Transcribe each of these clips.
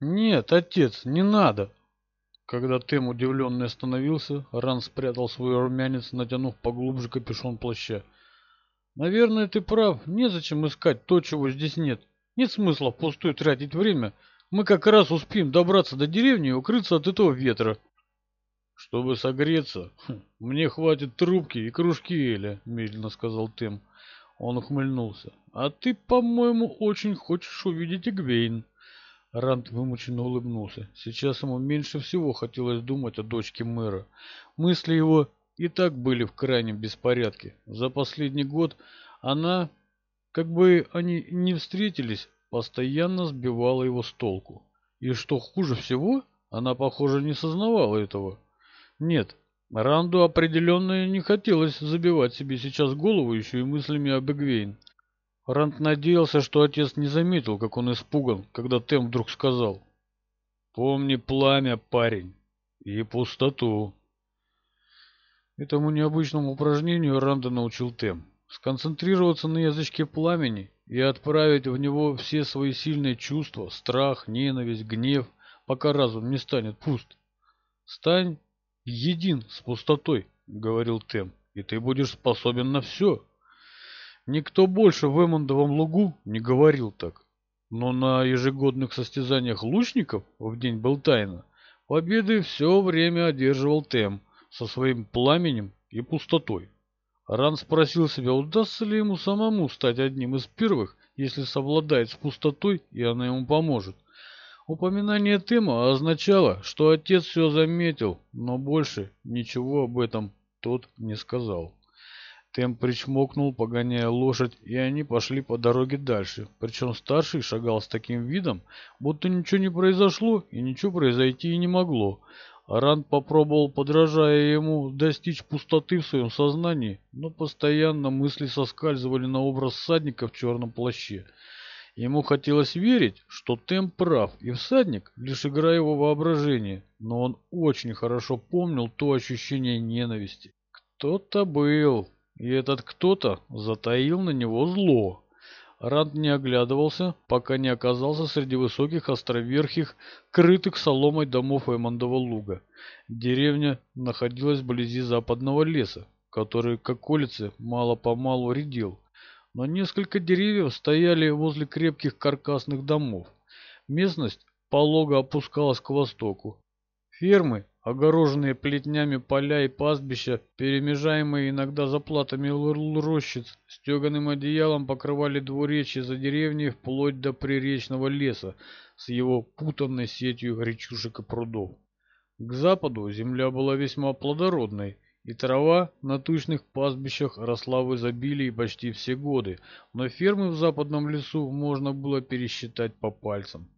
«Нет, отец, не надо!» Когда Тем удивленно остановился, Ран спрятал свой румянец, натянув поглубже капюшон плаща. «Наверное, ты прав. Незачем искать то, чего здесь нет. Нет смысла впустую тратить время. Мы как раз успеем добраться до деревни и укрыться от этого ветра». «Чтобы согреться, хм, мне хватит трубки и кружки Эля», — медленно сказал Тем. Он ухмыльнулся. «А ты, по-моему, очень хочешь увидеть Игвейн». Рант вымученно улыбнулся. Сейчас ему меньше всего хотелось думать о дочке мэра. Мысли его и так были в крайнем беспорядке. За последний год она, как бы они не встретились, постоянно сбивала его с толку. И что хуже всего, она, похоже, не сознавала этого. Нет, Ранду определенно не хотелось забивать себе сейчас голову еще и мыслями об Эгвейн. Рант надеялся, что отец не заметил, как он испуган, когда Тем вдруг сказал. «Помни пламя, парень, и пустоту». Этому необычному упражнению Ранда научил Тем. Сконцентрироваться на язычке пламени и отправить в него все свои сильные чувства, страх, ненависть, гнев, пока разум не станет пуст. «Стань един с пустотой», — говорил Тем, — «и ты будешь способен на все». Никто больше в Эммондовом лугу не говорил так. Но на ежегодных состязаниях лучников в день Белтайна победы все время одерживал Тем со своим пламенем и пустотой. Ран спросил себя, удастся ли ему самому стать одним из первых, если совладает с пустотой, и она ему поможет. Упоминание Тема означало, что отец все заметил, но больше ничего об этом тот не сказал. Тем причмокнул, погоняя лошадь, и они пошли по дороге дальше. Причем старший шагал с таким видом, будто ничего не произошло и ничего произойти и не могло. Аран попробовал, подражая ему, достичь пустоты в своем сознании, но постоянно мысли соскальзывали на образ всадника в черном плаще. Ему хотелось верить, что Тем прав, и всадник — лишь игра его воображения, но он очень хорошо помнил то ощущение ненависти. «Кто-то был», и этот кто-то затаил на него зло. Ранд не оглядывался, пока не оказался среди высоких островерхих, крытых соломой домов Эймондова луга. Деревня находилась вблизи западного леса, который, как улицы, мало-помалу редел. Но несколько деревьев стояли возле крепких каркасных домов. Местность полого опускалась к востоку. Фермы огороженные плетнями поля и пастбища, перемежаемые иногда заплатами рощиц, стеганым одеялом покрывали двуречья за деревней вплоть до приречного леса с его путанной сетью речушек и прудов. К западу земля была весьма плодородной, и трава на тучных пастбищах росла в изобилии почти все годы, но фермы в западном лесу можно было пересчитать по пальцам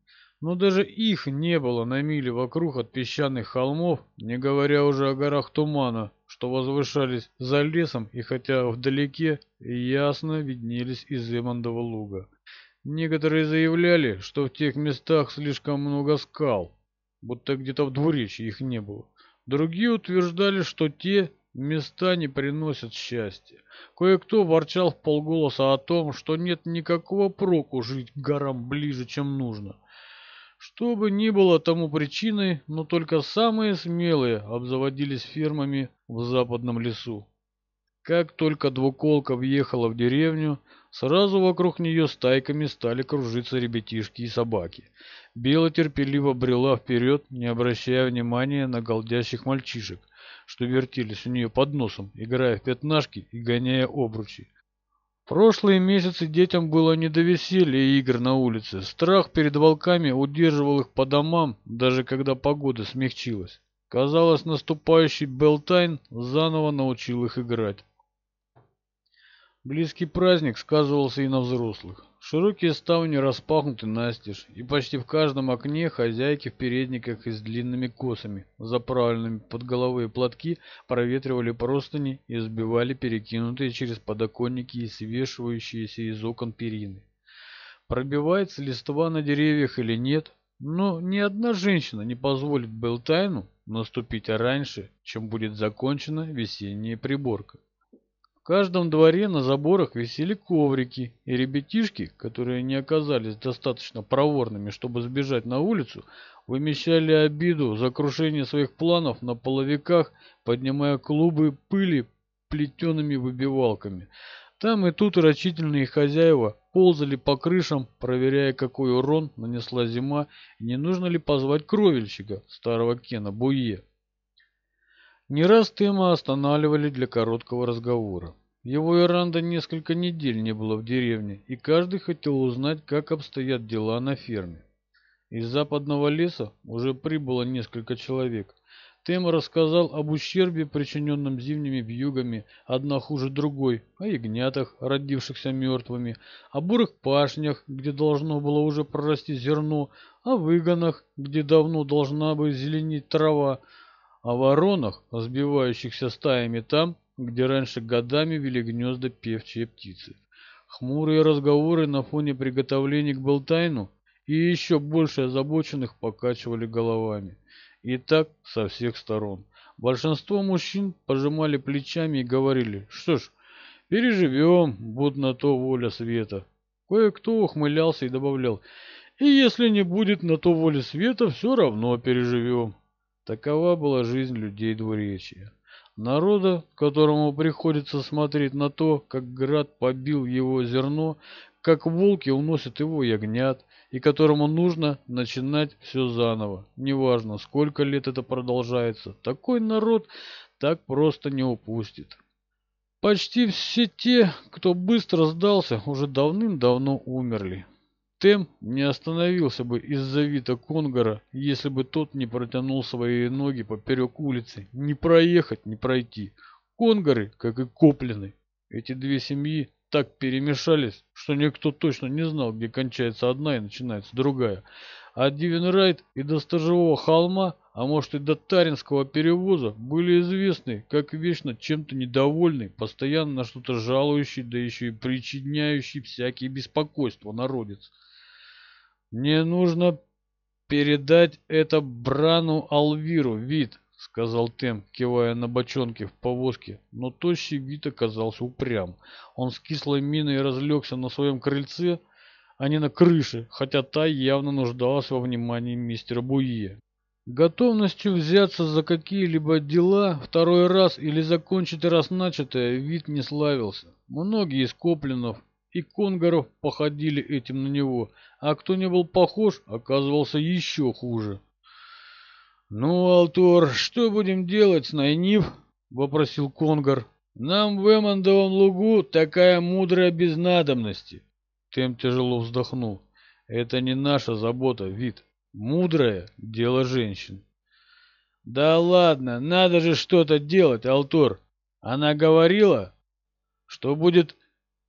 но даже их не было на миле вокруг от песчаных холмов, не говоря уже о горах тумана, что возвышались за лесом, и хотя вдалеке ясно виднелись из Эмондова луга. Некоторые заявляли, что в тех местах слишком много скал, будто где-то в двуречье их не было. Другие утверждали, что те места не приносят счастья. Кое-кто ворчал в полголоса о том, что нет никакого проку жить горам ближе, чем нужно. Что бы ни было тому причиной, но только самые смелые обзаводились фермами в западном лесу. Как только двуколка въехала в деревню, сразу вокруг нее стайками стали кружиться ребятишки и собаки. Бела терпеливо брела вперед, не обращая внимания на голдящих мальчишек, что вертились у нее под носом, играя в пятнашки и гоняя обручи. Прошлые месяцы детям было не до веселья и игр на улице. Страх перед волками удерживал их по домам, даже когда погода смягчилась. Казалось, наступающий Белтайн заново научил их играть. Близкий праздник сказывался и на взрослых. Широкие ставни распахнуты настежь, и почти в каждом окне хозяйки в передниках и с длинными косами, заправленными под головые платки, проветривали простыни и сбивали перекинутые через подоконники и свешивающиеся из окон перины. Пробивается листва на деревьях или нет, но ни одна женщина не позволит Белтайну наступить раньше, чем будет закончена весенняя приборка. В каждом дворе на заборах висели коврики, и ребятишки, которые не оказались достаточно проворными, чтобы сбежать на улицу, вымещали обиду за крушение своих планов на половиках, поднимая клубы пыли плетеными выбивалками. Там и тут рачительные хозяева ползали по крышам, проверяя, какой урон нанесла зима и не нужно ли позвать кровельщика, старого Кена Буе. Не раз Тема останавливали для короткого разговора. Его Иранда несколько недель не было в деревне, и каждый хотел узнать, как обстоят дела на ферме. Из западного леса уже прибыло несколько человек. Тема рассказал об ущербе, причиненном зимними вьюгами, одна хуже другой, о ягнятах, родившихся мертвыми, о бурых пашнях, где должно было уже прорасти зерно, о выгонах, где давно должна бы зеленить трава, о воронах, разбивающихся стаями там, где раньше годами вели гнезда певчие птицы. Хмурые разговоры на фоне приготовлений к болтайну и еще больше озабоченных покачивали головами. И так со всех сторон. Большинство мужчин пожимали плечами и говорили, что ж, переживем, будь на то воля света. Кое-кто ухмылялся и добавлял, и если не будет на то воля света, все равно переживем. Такова была жизнь людей двуречья. Народа, которому приходится смотреть на то, как град побил его зерно, как волки уносят его ягнят, и которому нужно начинать все заново. Неважно, сколько лет это продолжается, такой народ так просто не упустит. Почти все те, кто быстро сдался, уже давным-давно умерли. Тем не остановился бы из-за Вита Конгора, если бы тот не протянул свои ноги поперек улицы. Не проехать, не пройти. Конгоры, как и Коплины, эти две семьи так перемешались, что никто точно не знал, где кончается одна и начинается другая. От Дивенрайт и до Стажевого холма, а может и до Таринского перевоза, были известны, как вечно чем-то недовольный, постоянно на что-то жалующий, да еще и причиняющий всякие беспокойства народец. «Мне нужно передать это Брану Алвиру, вид», — сказал Тем, кивая на бочонки в повозке. Но тощий вид оказался упрям. Он с кислой миной разлегся на своем крыльце, а не на крыше, хотя та явно нуждалась во внимании мистера Буе. Готовностью взяться за какие-либо дела второй раз или закончить раз начатое вид не славился. Многие из коплинов и Конгаров походили этим на него, а кто не был похож, оказывался еще хуже. «Ну, Алтор, что будем делать с Найнив?» — вопросил Конгар. «Нам в Эмондовом лугу такая мудрая без надобности». Тем тяжело вздохнул. «Это не наша забота, вид. Мудрое — дело женщин». «Да ладно, надо же что-то делать, Алтор. Она говорила, что будет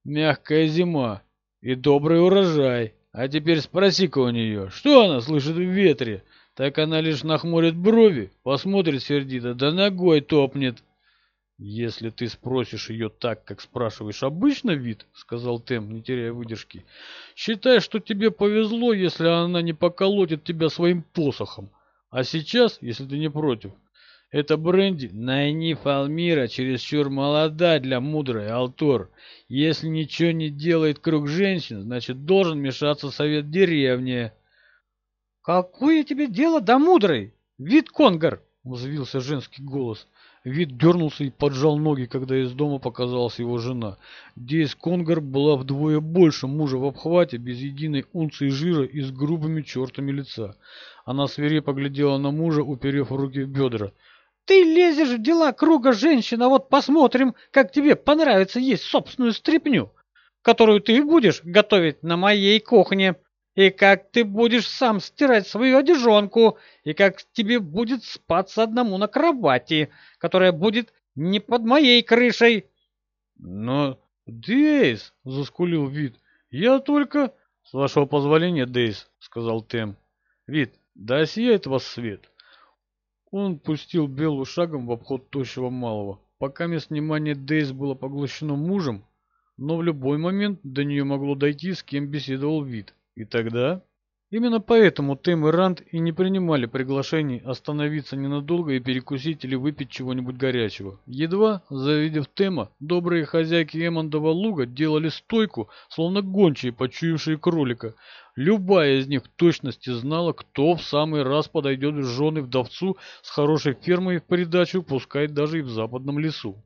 мягкая зима и добрый урожай. А теперь спроси-ка у нее, что она слышит в ветре? Так она лишь нахмурит брови, посмотрит сердито, да ногой топнет. «Если ты спросишь ее так, как спрашиваешь обычно, вид, — сказал Тем, не теряя выдержки, — считай, что тебе повезло, если она не поколотит тебя своим посохом. А сейчас, если ты не против, это бренди Найниф Алмира чересчур молода для мудрой Алтор. Если ничего не делает круг женщин, значит должен мешаться совет деревни. «Какое тебе дело до мудрой? Вид конгар!» — взвился женский голос. Вид дернулся и поджал ноги, когда из дома показалась его жена. Дейс Конгар была вдвое больше мужа в обхвате, без единой унции жира и с грубыми чертами лица. Она свирепо глядела на мужа, уперев руки в бедра. Ты лезешь в дела круга женщин, а вот посмотрим, как тебе понравится есть собственную стряпню, которую ты и будешь готовить на моей кухне, и как ты будешь сам стирать свою одежонку, и как тебе будет спаться одному на кровати, которая будет не под моей крышей. Но, Дейс, — заскулил Вид, — я только... С вашего позволения, Дейс, — сказал Тем. Вид, да сияет вас свет. Он пустил Беллу шагом в обход тощего малого. Пока мест внимания Дейс было поглощено мужем, но в любой момент до нее могло дойти, с кем беседовал вид. И тогда... Именно поэтому Тем и Ранд и не принимали приглашений остановиться ненадолго и перекусить или выпить чего-нибудь горячего. Едва завидев Тема, добрые хозяйки Эммондова луга делали стойку, словно гончие, почуявшие кролика. Любая из них в точности знала, кто в самый раз подойдет жены вдовцу с хорошей фермой в придачу, пускай даже и в западном лесу.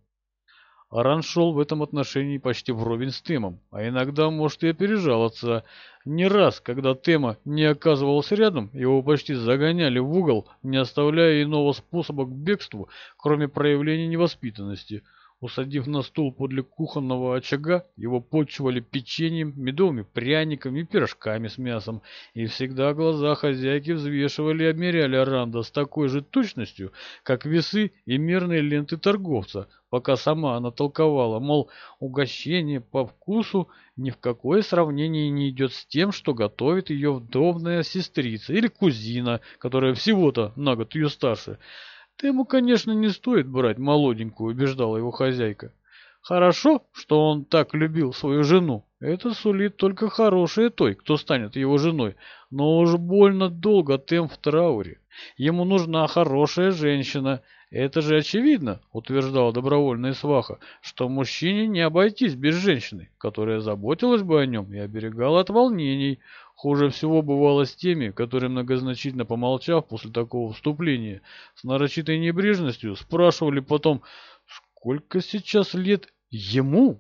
Аран шел в этом отношении почти вровень с Тэмом, а иногда, может, и опережал отца. Не раз, когда Тема не оказывался рядом, его почти загоняли в угол, не оставляя иного способа к бегству, кроме проявления невоспитанности – Усадив на стул подле кухонного очага, его почивали печеньем, медовыми пряниками и пирожками с мясом. И всегда глаза хозяйки взвешивали и обмеряли Аранда с такой же точностью, как весы и мерные ленты торговца, пока сама она толковала, мол, угощение по вкусу ни в какое сравнение не идет с тем, что готовит ее вдовная сестрица или кузина, которая всего-то на год ее старше. «Ты ему, конечно, не стоит брать молоденькую», — убеждала его хозяйка. «Хорошо, что он так любил свою жену. Это сулит только хорошее той, кто станет его женой. Но уж больно долго тем в трауре. Ему нужна хорошая женщина. Это же очевидно, утверждала добровольная сваха, что мужчине не обойтись без женщины, которая заботилась бы о нем и оберегала от волнений. Хуже всего бывало с теми, которые многозначительно помолчав после такого вступления, с нарочитой небрежностью спрашивали потом, сколько сейчас лет ему?